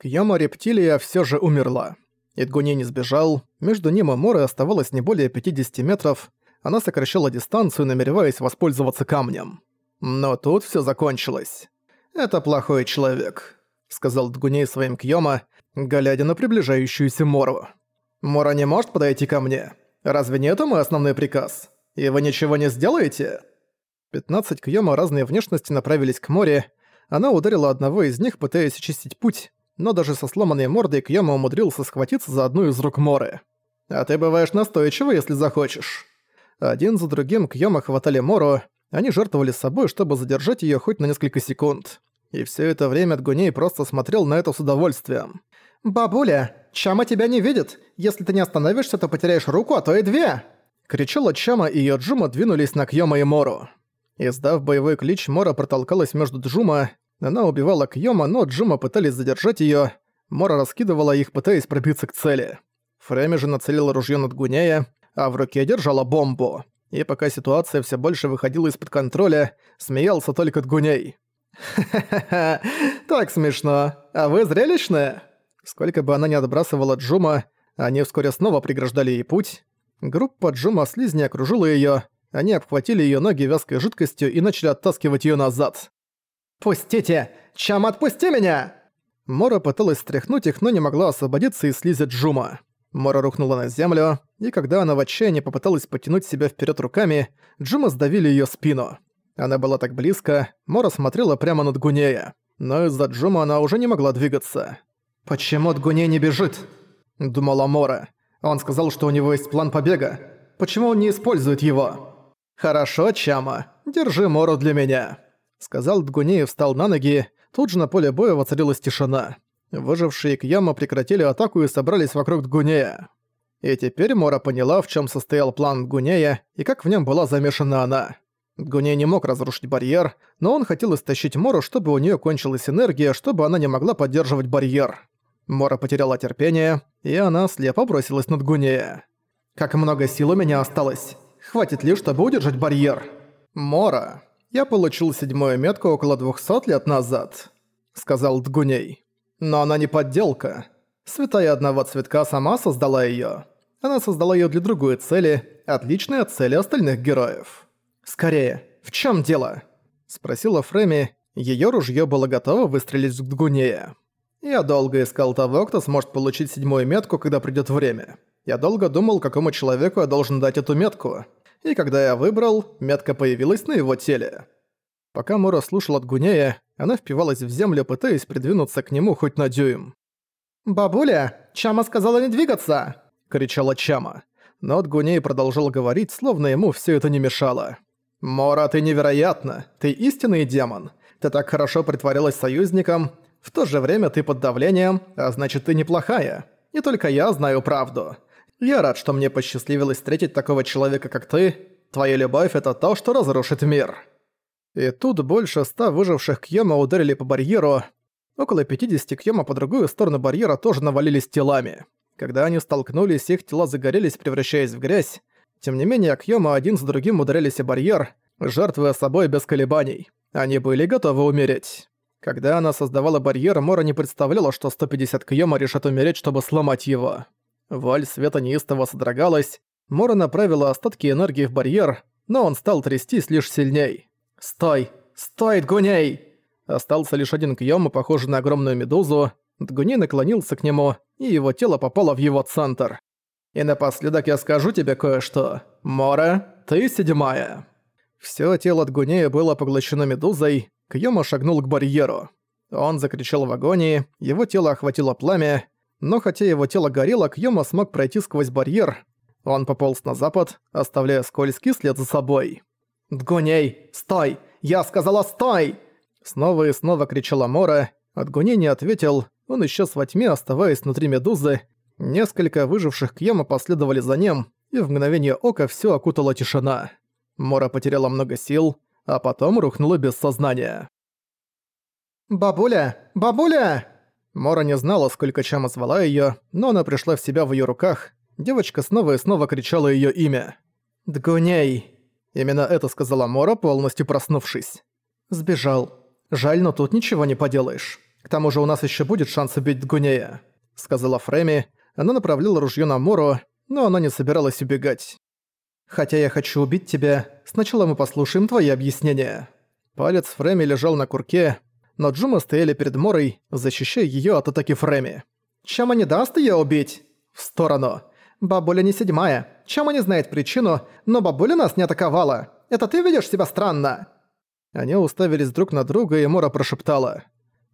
Кьяма-рептилия все же умерла. Идгуни не сбежал, между ним и Морой оставалось не более 50 метров, она сокращала дистанцию, намереваясь воспользоваться камнем. Но тут все закончилось. «Это плохой человек», — сказал Дгуней своим Кьёма, глядя на приближающуюся Мору. «Мора не может подойти ко мне. Разве не это мой основной приказ? И вы ничего не сделаете?» 15 Кьёма разной внешности направились к море. Она ударила одного из них, пытаясь очистить путь, но даже со сломанной мордой Кьёма умудрился схватиться за одну из рук Моры. «А ты бываешь настойчивый, если захочешь». Один за другим Кьёма хватали Мору, они жертвовали собой, чтобы задержать её хоть на несколько секунд. И всё это время Дгуней просто смотрел на это с удовольствием. «Бабуля, Чама тебя не видит. Если ты не остановишься, то потеряешь руку, а то и две!» Кричала Чама, и её Джума двинулись на Кьёма и Мору. Издав боевой клич, Мора протолкалась между Джума. Она убивала Кьёма, но Джума пытались задержать её. Мора раскидывала их, пытаясь пробиться к цели. Фрейми же нацелила ружьё над Гунея, а в руке держала бомбу. И пока ситуация все больше выходила из-под контроля, смеялся только Дгуней. «Ха-ха-ха, так смешно. А вы зрелищная?» Сколько бы она ни отбрасывала Джума, они вскоре снова преграждали ей путь. Группа Джума слизни окружила её, они обхватили её ноги вязкой жидкостью и начали оттаскивать её назад. «Пустите! Чам, отпусти меня!» Мора пыталась стряхнуть их, но не могла освободиться и слизать Джума. Мора рухнула на землю, и когда она в отчаянии попыталась потянуть себя вперед руками, Джума сдавили ее спину. Она была так близко, Мора смотрела прямо над Гунея, но из-за Джума она уже не могла двигаться. «Почему Дгуней не бежит?» – думала Мора. Он сказал, что у него есть план побега. Почему он не использует его? «Хорошо, Чама, держи Мору для меня», – сказал Дгуней и встал на ноги. Тут же на поле боя воцарилась тишина. Выжившие Кьяма прекратили атаку и собрались вокруг Дгунея. И теперь Мора поняла, в чем состоял план Дгунея и как в нем была замешана она. Дгуней не мог разрушить барьер, но он хотел истощить Мору, чтобы у нее кончилась энергия, чтобы она не могла поддерживать барьер. Мора потеряла терпение, и она слепо бросилась на Дгунея. «Как много сил у меня осталось. Хватит ли, чтобы удержать барьер?» «Мора, я получил седьмую метку около двухсот лет назад», — сказал Дгуней. Но она не подделка. Святая одного цветка сама создала её. Она создала её для другой цели, отличной от цели остальных героев. «Скорее, в чём дело?» – спросила Фреми. Её ружьё было готово выстрелить в Дгунея. «Я долго искал того, кто сможет получить седьмую метку, когда придёт время. Я долго думал, какому человеку я должен дать эту метку. И когда я выбрал, метка появилась на его теле. Пока Мора слушал от Гунея, она впивалась в землю, пытаясь придвинуться к нему хоть на дюйм. «Бабуля, Чама сказала не двигаться!» – кричала Чама. Но от Гуней продолжал говорить, словно ему все это не мешало. «Мора, ты невероятна! Ты истинный демон! Ты так хорошо притворилась союзником, в то же время ты под давлением, а значит ты неплохая. И только я знаю правду. Я рад, что мне посчастливилось встретить такого человека, как ты. Твоя любовь – это то, что разрушит мир». И тут больше ста выживших Кьёма ударили по барьеру. Около 50 Кьёма по другую сторону барьера тоже навалились телами. Когда они столкнулись, их тела загорелись, превращаясь в грязь. Тем не менее, Кьёма один за другим ударились о барьер, жертвуя собой без колебаний. Они были готовы умереть. Когда она создавала барьер, Мора не представляла, что 150 Кьёма решат умереть, чтобы сломать его. Валь света неистово содрогалась. Мора направила остатки энергии в барьер, но он стал трястись лишь сильней. «Стой! Стой, Дгуней!» Остался лишь один Кьёма, похожий на огромную медузу. Дгуней наклонился к нему, и его тело попало в его центр. «И напоследок я скажу тебе кое-что. Мора, ты седьмая». Всё тело Дгунея было поглощено медузой, Кьёма шагнул к барьеру. Он закричал в агонии, его тело охватило пламя, но хотя его тело горело, Кьёма смог пройти сквозь барьер. Он пополз на запад, оставляя скользкий след за собой. «Дгуней, стой! Я сказала стой!» Снова и снова кричала Мора. Отгуней не ответил, он исчез во тьме, оставаясь внутри медузы. Несколько выживших Кьяма последовали за ним, и в мгновение ока все окутала тишина. Мора потеряла много сил, а потом рухнула без сознания. «Бабуля! Бабуля!» Мора не знала, сколько Чама звала её, но она пришла в себя в её руках. Девочка снова и снова кричала её имя. «Дгуней!» Именно это сказала Мора, полностью проснувшись. «Сбежал. Жаль, но тут ничего не поделаешь. К тому же у нас еще будет шанс убить Дгунея», — сказала Фреми. Она направляла ружье на Мору, но она не собиралась убегать. «Хотя я хочу убить тебя, сначала мы послушаем твои объяснения». Палец Фреми лежал на курке, но Джума стояли перед Морой, защищая ее от атаки Фреми. «Чама не даст ее убить?» «В сторону. Бабуля не седьмая. Чама не знает причину, но бабуля нас не атаковала. Это ты ведешь себя странно?» Они уставились друг на друга, и Мора прошептала.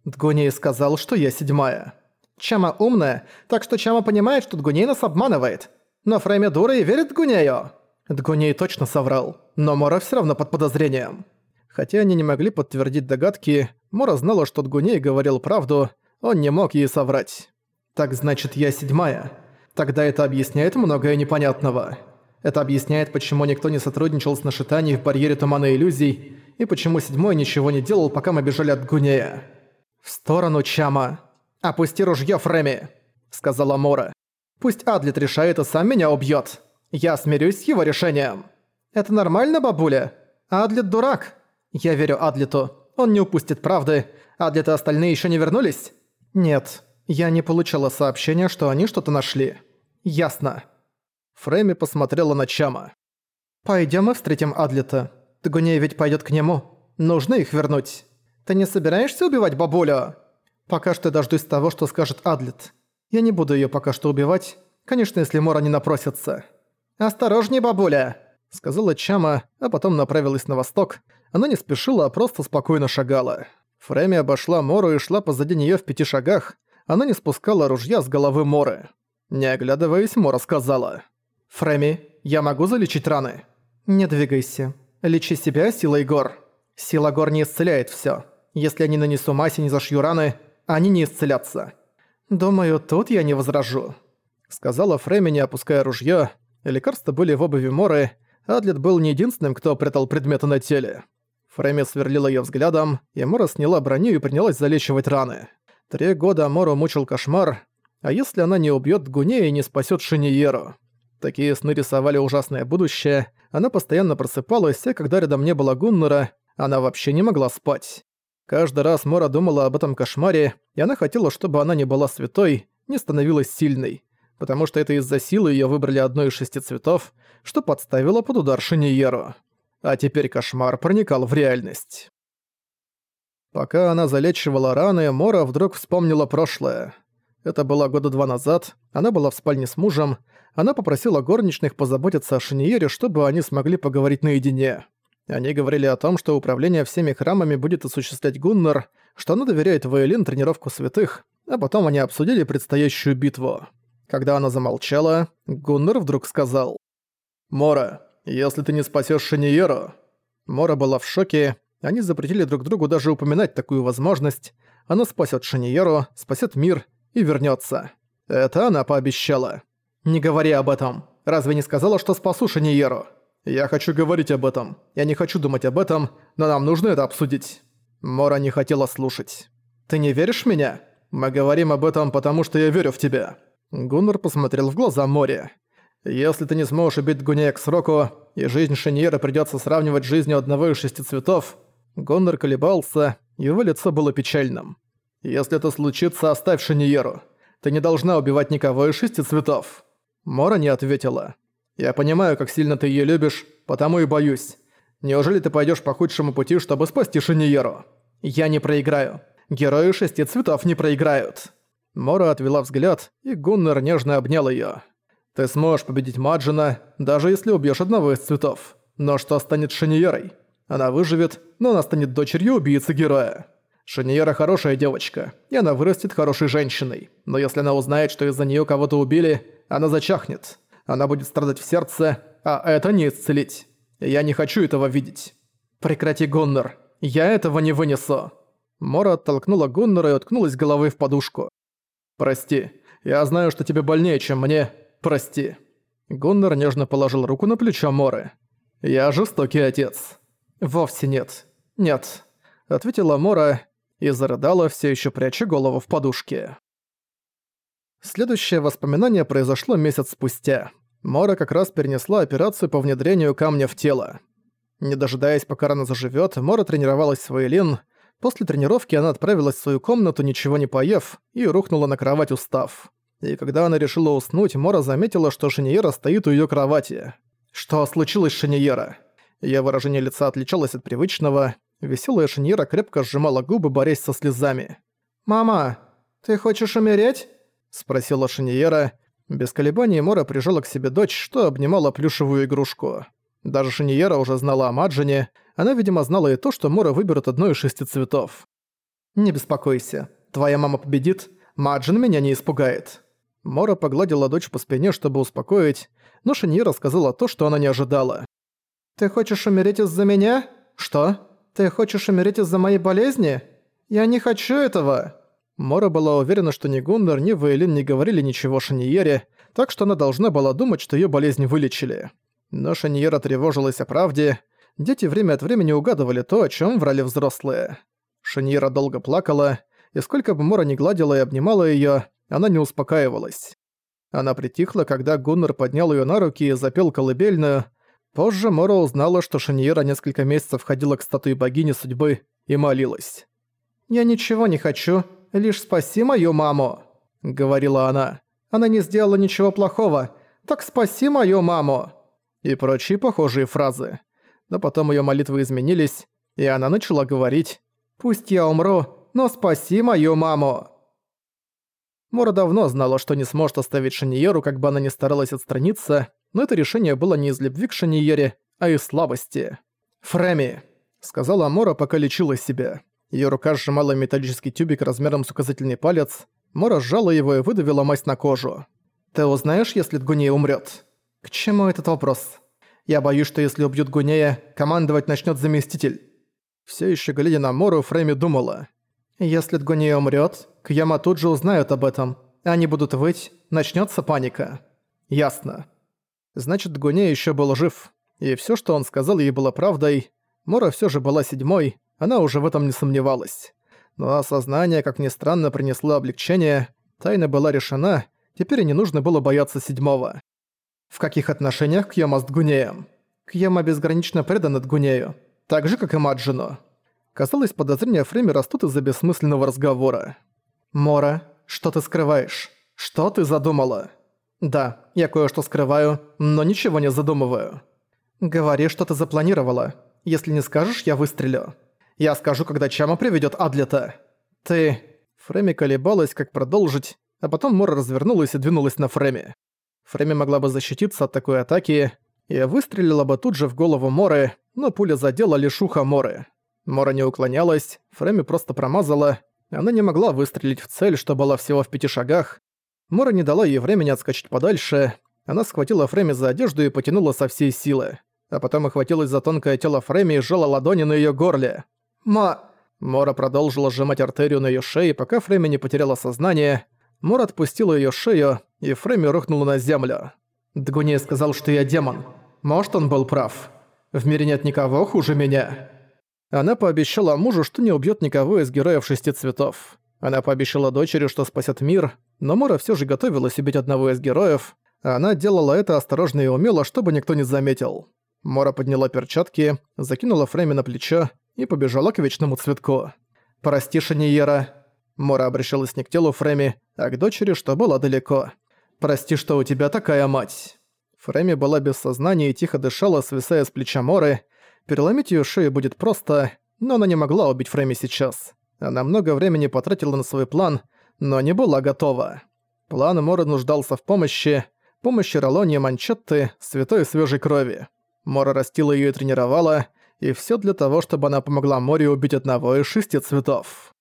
«Дгуней сказал, что я седьмая». Чама умная, так что Чама понимает, что Дгуней нас обманывает. Но Фрейме дура и верит Дгунею. Дгуней точно соврал, но Мора все равно под подозрением. Хотя они не могли подтвердить догадки, Мора знала, что Дгуней говорил правду, он не мог ей соврать. «Так значит, я седьмая. Тогда это объясняет многое непонятного. Это объясняет, почему никто не сотрудничал с Нашитанией в барьере тумана иллюзий, и почему седьмой ничего не делал, пока мы бежали от Гунея. «В сторону Чама. Опусти ружье, Фреми», — сказала Мора. «Пусть Адлет решает и сам меня убьет. Я смирюсь с его решением». «Это нормально, бабуля? Адлет дурак. Я верю Адлету. Он не упустит правды. Адлет и остальные еще не вернулись?» «Нет, я не получала сообщения, что они что-то нашли». «Ясно». Фрейми посмотрела на Чама. «Пойдём и встретим Адлета. Тагунея ведь пойдёт к нему. Нужно их вернуть. Ты не собираешься убивать бабулю?» «Пока что дождусь того, что скажет Адлет. Я не буду её пока что убивать, конечно, если Мора не напросится». «Осторожней, бабуля!» — сказала Чама, а потом направилась на восток. Она не спешила, а просто спокойно шагала. Фрейми обошла Мору и шла позади неё в пяти шагах. Она не спускала ружья с головы Моры. Не оглядываясь, Мора сказала. «Фреми, я могу залечить раны?» «Не двигайся. Лечи себя силой гор. Сила гор не исцеляет всё. Если я не нанесу мазь и не зашью раны, они не исцелятся. Думаю, тут я не возражу», — сказала Фреми, не опуская ружьё. Лекарства были в обуви Моры, Адлет был не единственным, кто прятал предметы на теле. Фреми сверлила её взглядом, и Мора сняла броню и принялась залечивать раны. Три года Мору мучил кошмар, а если она не убьёт Гунея и не спасёт Шиньеру? Такие сны рисовали ужасное будущее, она постоянно просыпалась, и когда рядом не было Гуннера, она вообще не могла спать. Каждый раз Мора думала об этом кошмаре, и она хотела, чтобы она не была святой, не становилась сильной, потому что это из-за силы её выбрали одной из шести цветов, что подставило под удар Шиньеру. А теперь кошмар проникал в реальность. Пока она залечивала раны, Мора вдруг вспомнила прошлое. Это было года два назад, она была в спальне с мужем, она попросила горничных позаботиться о Шиньере, чтобы они смогли поговорить наедине. Они говорили о том, что управление всеми храмами будет осуществлять Гуннар, что она доверяет Ваэлин тренировку святых, а потом они обсудили предстоящую битву. Когда она замолчала, Гуннар вдруг сказал. «Мора, если ты не спасешь Шиньеру...» Мора была в шоке, они запретили друг другу даже упоминать такую возможность. Она спасет Шиньеру, спасет мир и вернется. Это она пообещала. «Не говори об этом. Разве не сказала, что спасу Шаниеру?» «Я хочу говорить об этом. Я не хочу думать об этом, но нам нужно это обсудить». Мора не хотела слушать. «Ты не веришь в меня? Мы говорим об этом, потому что я верю в тебя». Гуннар посмотрел в глаза Море. «Если ты не сможешь убить Гунея к сроку, и жизнь Шаниера придётся сравнивать с жизнью одного из шести цветов...» Гоннар колебался, его лицо было печальным. «Если это случится, оставь Шаниеру. Ты не должна убивать никого из шести цветов». Мора не ответила. «Я понимаю, как сильно ты её любишь, потому и боюсь. Неужели ты пойдёшь по худшему пути, чтобы спасти Шиньеру? Я не проиграю. Герои шести цветов не проиграют». Мора отвела взгляд, и Гуннер нежно обнял её. «Ты сможешь победить Маджина, даже если убьёшь одного из цветов. Но что станет Шиньерой? Она выживет, но она станет дочерью убийцы-героя». Шиньера хорошая девочка, и она вырастет хорошей женщиной. Но если она узнает, что из-за неё кого-то убили, она зачахнет. Она будет страдать в сердце, а это не исцелить. Я не хочу этого видеть. Прекрати, Гоннор. Я этого не вынесу. Мора оттолкнула Гоннора и уткнулась головой в подушку. «Прости. Я знаю, что тебе больнее, чем мне. Прости». Гоннор нежно положил руку на плечо Моры. «Я жестокий отец». «Вовсе нет. Нет», — ответила Мора и зарыдала, все еще пряча голову в подушке. Следующее воспоминание произошло месяц спустя. Мора как раз перенесла операцию по внедрению камня в тело. Не дожидаясь, пока рана заживёт, Мора тренировалась с Вейлин. После тренировки она отправилась в свою комнату, ничего не поев, и рухнула на кровать устав. И когда она решила уснуть, Мора заметила, что Шиньера стоит у её кровати. «Что случилось, Шиньера?» Её выражение лица отличалось от привычного. Веселая Шиньера крепко сжимала губы, борясь со слезами. «Мама, ты хочешь умереть?» – спросила Шиньера. Без колебаний Мора прижала к себе дочь, что обнимала плюшевую игрушку. Даже Шиньера уже знала о Маджине, она, видимо, знала и то, что Мора выберет одно из шести цветов. «Не беспокойся, твоя мама победит, Маджин меня не испугает». Мора погладила дочь по спине, чтобы успокоить, но Шиньера сказала то, что она не ожидала. «Ты хочешь умереть из-за меня? Что? Ты хочешь умереть из-за моей болезни? Я не хочу этого!» Мора была уверена, что ни Гундер, ни Вейлин не говорили ничего Шаньере, так что она должна была думать, что её болезнь вылечили. Но Шаньера тревожилась о правде. Дети время от времени угадывали то, о чём врали взрослые. Шаньера долго плакала, и сколько бы Мора не гладила и обнимала её, она не успокаивалась. Она притихла, когда Гуннер поднял её на руки и запел колыбельную. Позже Мора узнала, что Шаньера несколько месяцев ходила к статуе богини судьбы и молилась. «Я ничего не хочу, лишь спаси мою маму», — говорила она. «Она не сделала ничего плохого, так спаси мою маму» и прочие похожие фразы. Но потом её молитвы изменились, и она начала говорить «Пусть я умру, но спаси мою маму». Мора давно знала, что не сможет оставить Шаниеру, как бы она ни старалась отстраниться, но это решение было не из любви к Шаниере, а из слабости. «Фреми», — сказала Мора, пока лечила себя. Её рука сжимала металлический тюбик размером с указательный палец. Мора сжала его и выдавила мазь на кожу. «Ты узнаешь, если Дгуния умрёт?» К чему этот вопрос? Я боюсь, что если убьют Гунея, командовать начнет заместитель. Все еще глядя на Мору, Фрейми думала. Если Дгунея умрет, Кьяма тут же узнают об этом. Они будут выть, начнется паника. Ясно. Значит, Дгунея еще был жив. И все, что он сказал, ей было правдой. Мора все же была седьмой, она уже в этом не сомневалась. Но осознание, как ни странно, принесло облегчение. Тайна была решена, теперь не нужно было бояться седьмого. В каких отношениях Кьяма с Дгунеем? Кьяма безгранично предан Дгунею, так же, как и Маджину. Казалось, подозрения Фрейми растут из-за бессмысленного разговора. «Мора, что ты скрываешь? Что ты задумала?» «Да, я кое-что скрываю, но ничего не задумываю». «Говори, что ты запланировала. Если не скажешь, я выстрелю. Я скажу, когда Чама приведёт Адлета». «Ты...» Фрейми колебалась, как продолжить, а потом Мора развернулась и двинулась на Фрейми. Фрейми могла бы защититься от такой атаки и выстрелила бы тут же в голову Моры, но пуля задела лишь ухо Моры. Мора не уклонялась, Фрейми просто промазала, она не могла выстрелить в цель, что была всего в пяти шагах. Мора не дала ей времени отскочить подальше, она схватила Фрейми за одежду и потянула со всей силы. А потом охватилась за тонкое тело Фрейми и сжала ладони на её горле. «Ма...» Мора продолжила сжимать артерию на её шее, пока Фрейми не потеряла сознание. Мора отпустила её шею, и Фрейми рухнула на землю. Дгуния сказал, что я демон. Может, он был прав. В мире нет никого хуже меня. Она пообещала мужу, что не убьет никого из героев шести цветов. Она пообещала дочери, что спасет мир, но Мора все же готовилась убить одного из героев, а она делала это осторожно и умело, чтобы никто не заметил. Мора подняла перчатки, закинула Фрейми на плечо и побежала к Вечному Цветку. «Прости, Шаниера». Мора обращалась не к телу Фрейми, а к дочери, что была далеко. «Прости, что у тебя такая мать». Фрейми была без сознания и тихо дышала, свисая с плеча Моры. Переломить её шею будет просто, но она не могла убить Фрейми сейчас. Она много времени потратила на свой план, но не была готова. План Моры нуждался в помощи, помощи Ролони Манчетты, святой свежей крови. Мора растила её и тренировала, и всё для того, чтобы она помогла Море убить одного из шести цветов.